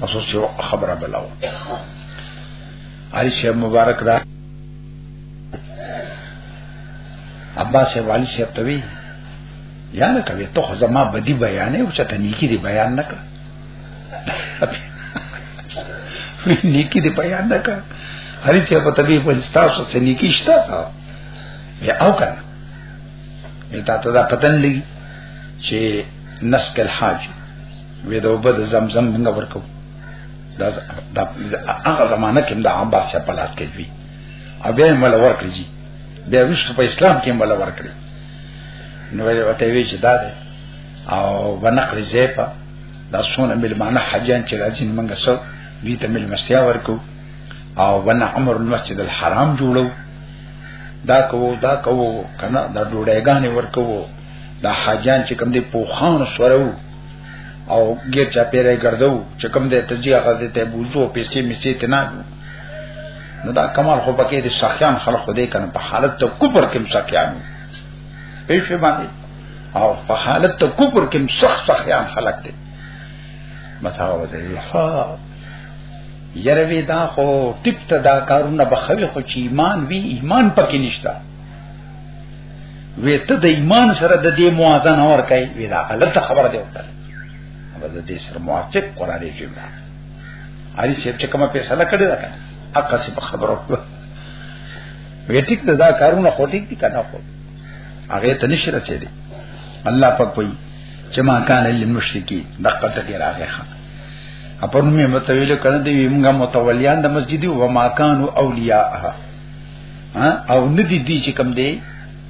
اوس یو خبره بلاو علي شیخ مبارک را عباس والی شیخ توی یا نه کوي ته خو زما بدی بیانې او چته نیکی دی بیان نه کړ نیکی دی بیان نکا هری چه پا طبیب پنستاسو سه نیکی شتا تا بیا او کنا بیا تا تا دا پتن لگی چه نسک الحاج وی دا اوبه د زمزم منگا ورکو دا دا هغه زمانہ کې دا عباس شه پلاس کې وی او بیا مل ورکړي جی بیا وشته په اسلام کې مل ورکړي نو وی وته وی چې دا ده او ونقل زیپا دا سونه ملمانه حجان چې راځي موږ سو دوی ته ملمستیا ورکو او ون عمر المسجد الحرام جوړو دا کوو دا کوو کنه دا ډوډېګانې ورکو دا حجان چې کوم دی پوخان سورو او غیر چا پیره ګرځو چې کوم دی ته جی هغه ته بوزو پیسې میسې ته نه نو دا کمال خو پکې دي سخیان خلق خو دې کنه په حالت ته کوپر کې سخیان په شی باندې او په حالت ته کوپر کې سخت سخت یان خلق دي مساو دې ها یره وی دا خو ټیک ته دا کارونه بخوي خو چې ایمان وی ایمان پکې نشتا وی ته د ایمان سره د دې موازنه ور کوي وی دا غلطه خبره دی وکړه په دې سره موافق قران یې جوړه علي صاحب چې کومه فیصله کړې ده کنه اقا سي خبرو وی ټیک ته دا کارونه خو ټیک دي کنه خو هغه ته نشي رسیدي الله پاک وایي چې ما کان للمشرکین دقه ټکی راغی ښا اپر مې متویل کړه دی موږ متولیان د مسجد او ما کان اولیاءها او ندی دی چې کم دی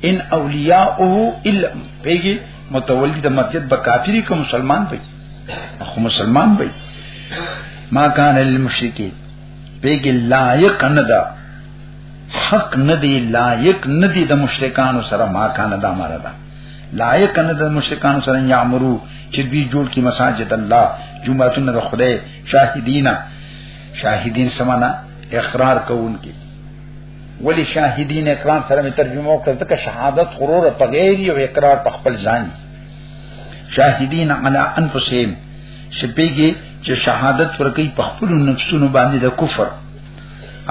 ان اولیاءه الا پیګي متولی د مسجد به کافری کوم مسلمان وي خو مسلمان وي ما کان للمشرکین پیګي لایق نه ده حق ندی لایق ندی د مشرکانو سره ما کان دا مردا لایق نه د مشرکانو سره یامرو چې دوی جوړ کی مساجد الله جمعتون د خدای شاهدینا شاهدین سمانا اقرار کوونکی ولی شاهدین اقرار سره ترجمه وکړه ځکه شهادت غرور په غیر یو اقرار په خپل ځان شاهدین علی انفسهم شپېږي چې شهادت ورکړي په خپل نفسونو باندې د کفر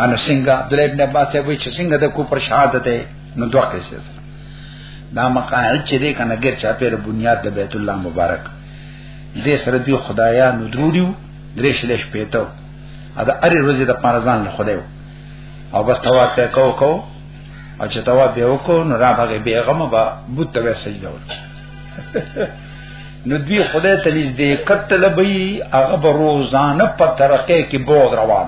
انو څنګه عبد الله ابن عباس وی چې څنګه د کو پر شهادت نو دوه قصې دا مقاعد چې دې کنه ګر چا په بنیاد د بیت الله مبارک دې سره دی خدایا نو دروډیو درې شلش پیتو ا د اری روزي د پارزان له خدای او بس توا ته کو کو او چې توا به وکړو نو را بغه بیغم با بوت ته سجده وکړه نو دوی خدای ته نږدې کتل به هغه روزانه په ترقه کې بود روان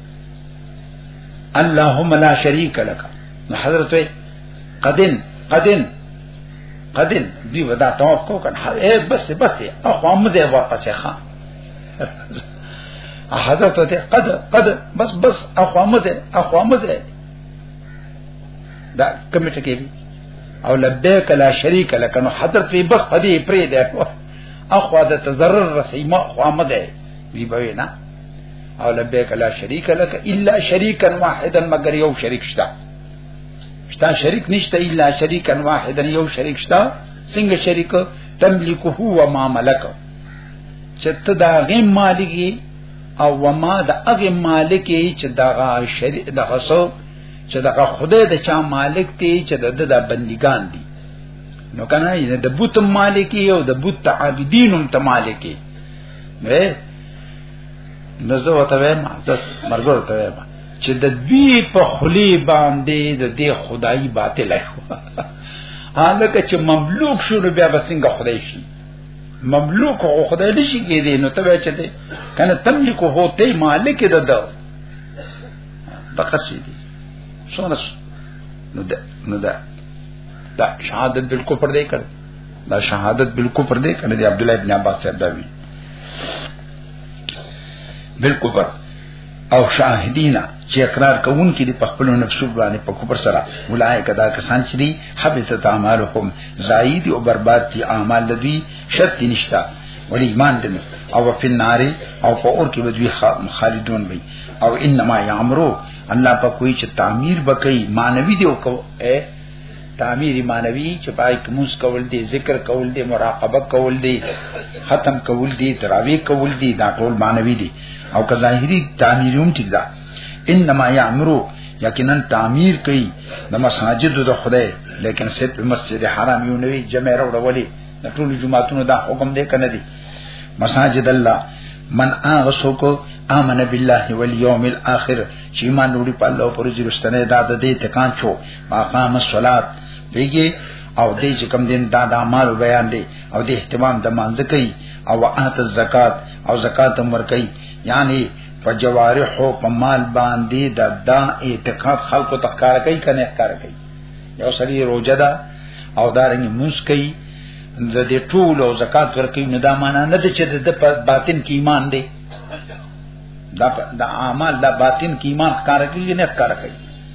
اللهم لا شريك لك نو حضرت قدن قدن قدن دی ودا طواف کو کن اے بس بس دی او قوم دې واپس ښا حضرت ته قد قد بس بس او قوم دې او قوم دې دا کمیټه کې او لبیک لا شریک لک نو حضرت وی بس پدی پری دی اخوا د تضرر رسیمه خو آمده وی بوینا او لبیک لا شریک لک الا شریکا واحدا مگر یو شریک شتا شتا شریک نشته الا شریکا واحدا یو شریک شتا څنګه شریک تملک هو ما ملک چې ته دا غي مالکی او وما د هغه مالک چې دغه شریک دغه سو چې دغه خدای د چا مالک دی چې د د بندگان دي نو کنه د بوت مالک او د بوت عابدین هم ته مالک دی نو زه وته وایم د مرګور ته وایم چې د دوی په خلی باندې د دې خدای باطل شو هغه چې مملوک شو نو بیا بسنګ خدای شي مملوک او خدای نشي کېدی نو ته وای چې ته کنه تملک هو ته مالک ده ده تقصي دي سونس نو ده نو ده دا شهادت بالکفر دی کړ دا شهادت بالکفر دی کنه دی عبد الله ابن عباس صاحب دا وی بالکفر او شاهدینا چې اقرار کوون کې د خپل نفس باندې په کوپر سره ولای کدا کسان چې دي حبطت اعمالهم زائد او برباد دي اعمال لدی شرط نشتا ول ایمان دې او په نار او په اور کې بدوی خالدون وي او انما یامرو الله په کوئی چې تعمیر بکئی مانوي دی او کو تعمیر مانوی چې پای کومس کول دي ذکر کول دي مراقبه کول دي ختم کول دي تراوی کول دي دا ټول مانوی دي او که ظاهری تعمیرون ټیک ده انما یامرو یقینا تعمیر کوي د مساجد د خدای لیکن صرف مسجد حرام یو نوی جمع راوړولې د ټول جمعاتونو دا حکم دی کنه دی مساجد الله من هغه څوک امن بالله والیوم الاخر چې ایمان وروړي په الله پر ورځ رښتنه دا د دې تکان چو مقام الصلات پیږي او دې چې کوم دین دا د اعمال بیان دی او دې اهتمام د مانځ کوي او وعات الزکات او زکات هم ور کوي یعنی په جوارح او په مال باندې د دا اعتکاف خلکو تخکار کوي کنه احکار کوي یو سړي روزه ده او دارنګ موس کوي د دې ټول او زکات ور کوي نو دا معنا نه ده چې د باطن کې ایمان دی دا د اعمال د باطن کې ایمان ښکار کوي نه ښکار کوي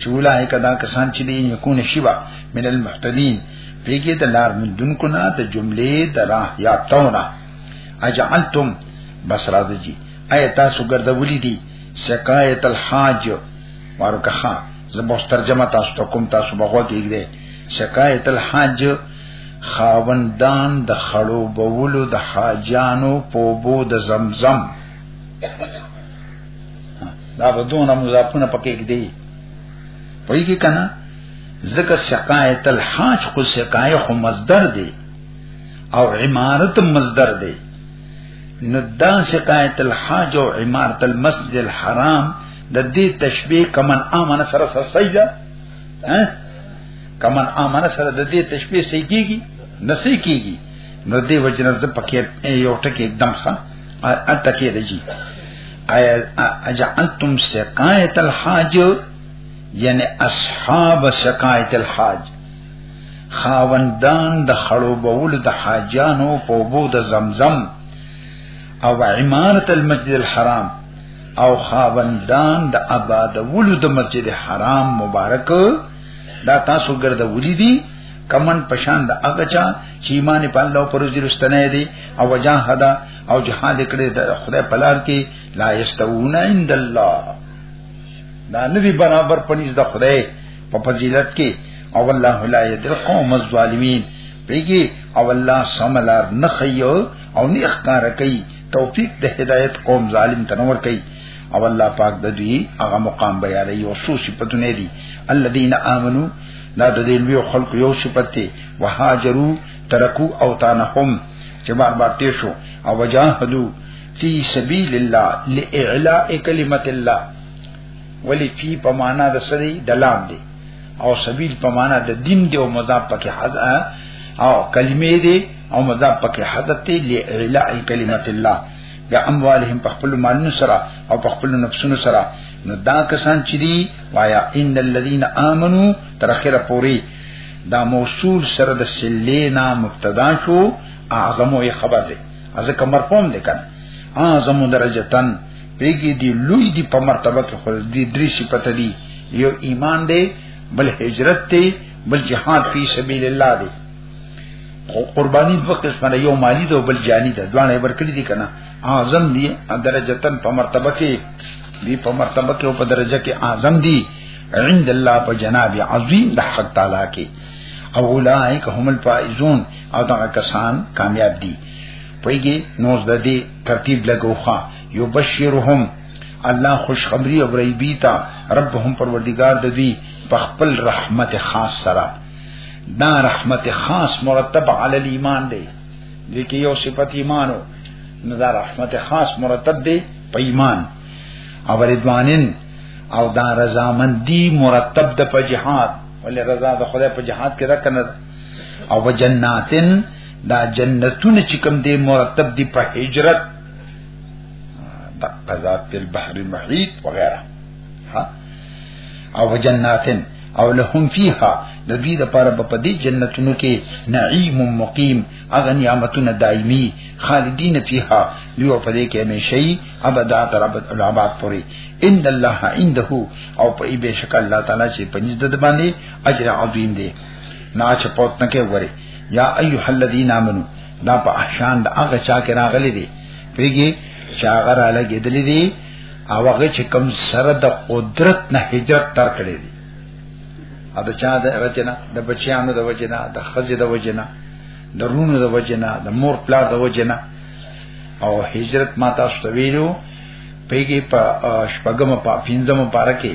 چې ولای کدا کسان چې دین یکون شیوا من المحتدین پیګه د لار من دن کو نه د جملې د راه یا تونا اجعلتم بس راځي جی اي تاسو ګرځولې دي شکایت الحاج ورکه زبوس ترجمه تاسو ته کوم تاسو بغوږ کېږي شکایت الحاج خاوندان د خړو بولو د حاجانو پوبو د زمزم دا به دونه مضافونه پکې کې دي پوي کې کنه ذکر شکایت الحاج خو شکایت خو مصدر دی او عمارت مصدر دی نو دا شکایت الحاج او عمارت المسجد الحرام د دې تشبیه کمن امن سره سره سیدا ها کمن امن سره د دې تشبیه سې کیږي نسې کیږي نو دې وجنه ز پکې یو ټکی एकदम ښه اټکې دی اجعلتم سقایت الحاج یعنی اصحاب سقایت الحاج خاوندان د خړو بول د حاجانو په بو د زمزم او عمارت المسجد الحرام او خاوندان د آباد ول د مسجد حرام مبارک دا تاسو ګرځه ولې دي کمن پشان د اګچا چې ایمان په الله پر ورځ رستنه دي او وجاهدا او جهاد کړي د خدای په لار کې لا یستوون عند الله دا ندی برابر پنځ د خدای په فضیلت کې او الله لا یذل قوم الظالمین پیږي او الله سملار نه خيو او نه اخکار کوي توفیق د هدایت قوم ظالم تنور کوي او الله پاک د دوی هغه مقام بیان یو څو صفاتونه دي الذين امنوا دا د دې لوی خلق یو صفت دی وهاجروا ترکو او تانهم چې بار بار تیر شو او وجاهدو فی سبیل الله لاعلاء کلمت الله ولی فی په معنا د سری د لام دی او سبیل په معنا د دین دی او مذاب پکې حذ او کلمې دی او مذاب پکې حذف دی لاعلاء کلمت الله د اموالهم په خپل مالونو سره او په خپل نفسونو سره نو دا کسان چې دی وایا ان الذين امنو تر اخره پوری دا موصول سره د سلینا مبتدا شو اعظم یې خبر دی ازکه مرقوم دی کنه اعظم درجتن پیګی دی لوی دی په مرتبه کې خو دی درې صفات دی یو ایمان دی بل هجرت دی بل جهاد فی سبیل الله دی خو قربانی په قسمه یو مالی دی او بل جانی دی دوه یې ورکړي دي کنه اعظم دی درجتن په مرتبه کې دی په مرتبه کې او په درجه کې اعظم دی عند الله په جناب عظیم د حق تعالی کې او اولائک هم الفائزون او دا کسان کامیاب دي پویږي نو د دې ترتیب لګوخه یبشرهم الله خوشخبری او ریبی تا ربهم پروردگار د دوی په خپل رحمت خاص سره دا رحمت خاص مرتب علی الايمان دی لیکي یو صفت ایمانو نو دا رحمت خاص مرتب دی په ایمان او رضوانن او دا رضامندی مرتب د په جهاد ولې رضا د خدای په جهاد کې ده کنه او په جناتن دا جنتونه چې کوم دي مرتب دي په هجرت د قزات البحر المحيط وغيرها ها او جناتن او لهم فيها د دې لپاره په دې جنتونو کې نعیم مقیم اغه نعمتونه دایمي خالدین فیها لیو په دې کې همیشئ ابدا تر العباد پوری ان الله عنده او په ای بشک الله تعالی چې په نزد د باندې اجر عظیم دی نا چې پوت نه کې وره یا ایه الذین امنو دا په احشان د هغه چا کې راغلي دي پیږي چې هغه را لګېدلې دي او هغه چې کم سره د قدرت نه هجرت تر کړې دي ا د چا د وجنا د بچیانو د وجنا د خزې د وجنا د رونو د وجنه د مور پلار د وجنه او هجرت ما تاسو ته ویلو پیګه په شپږم په پنځم پاره کې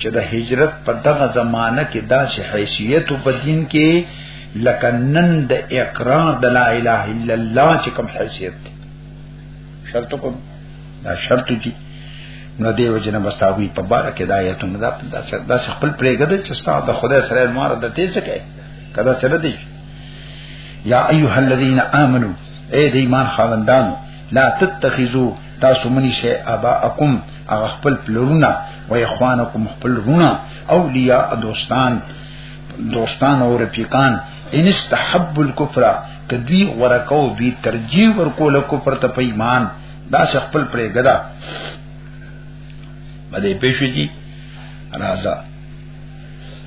چې د هجرت په دغه زمانہ کې داسې حیثیت په دین کې لکه نن د اقرار د لا اله الا الله چې کوم حیثیت دی شرط کوم دا شرط دي نو دی وجنه بستاوی په بار کې دا آیتونه دا داسې خپل پرېګه د چې ستاسو د خدای سره مار د تیز کې کدا سره دی یا ایها الذین آمنو اے د ایمان خاوندانو لا تتخذو تاسو منی شی اباءکم اغه خپل پلرونه و اخوانکم خپل رونه اولیاء دوستان دوستان او رفیقان ان استحب الكفر کدی ورکو بی ترجیح ورکول کفر ته ایمان دا خپل پرېګدا باندې پېښې دي راځه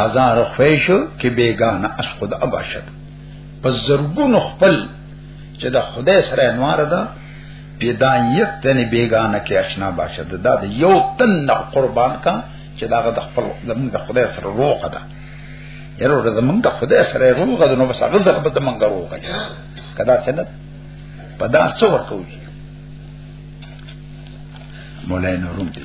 هزار خویشو کې بیگانه اس خدا اباشد پس زرګون خپل چې د خدای سره انوار ده پیدا یک تنه بیگانه کې آشنا باشد دا د یو تن قربان کا چې دا د خپل د خدای سره روغ ده یره ورته زمونږ د خدای سره روغه ده نو بس هغه زغه به زمونږ روغه وي کدا څنګه په دا څو ورکوي مولانا روم دی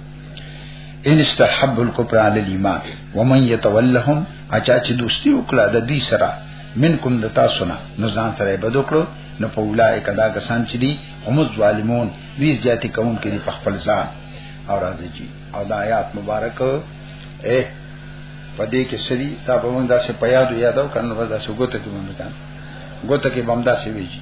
ان استحب الكفر على الايمان ومن يتولهم اچا چې دوستي وکړه د دې سره منکم د تاسو نه نو ځان سره بد وکړو نو په ولای کدا کسان چې دي هم ظالمون وی زیاتی کوم کې په خپل ځان او راځي جی او د آیات مبارک اے پدې کې سری دا به موږ داسې پیادو یادو کنه به داسې ګوت کې موږ کنه ګوت کې بمدا سی ویږي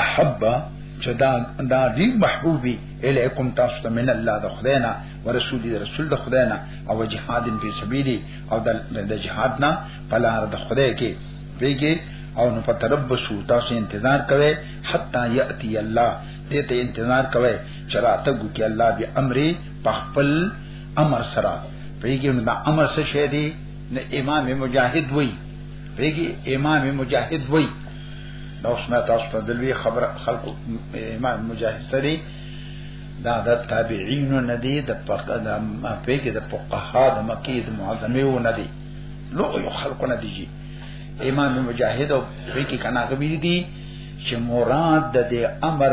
احب چې دا دا ډیر محبوبي الیکم تاسو ته من الله د خداینا ورسول دی رسول د خداینا او جهاد په سبیلی او د جهاد نه پلار د خدای کې ویګي او نو فتربسو تاسو انتظار کوئ حتا یاتی الله دې ته انتظار کوئ چې راته ګوکی الله به امرې پخپل امر سره ویګي نو دا امر څه شی دی نه امام مجاهد وای ویګي امام مجاهد وای دا اوس ما تاسو ته دلوي خبر خلق امام مجاهد سری دا د تابعین نه دی د فقه د پیګه د فقها د مکی د معظمه و نه دی لو یو خلق نه دی جی امام مجاهد او پیګه کنا کبیر دی چې مراد د دې امر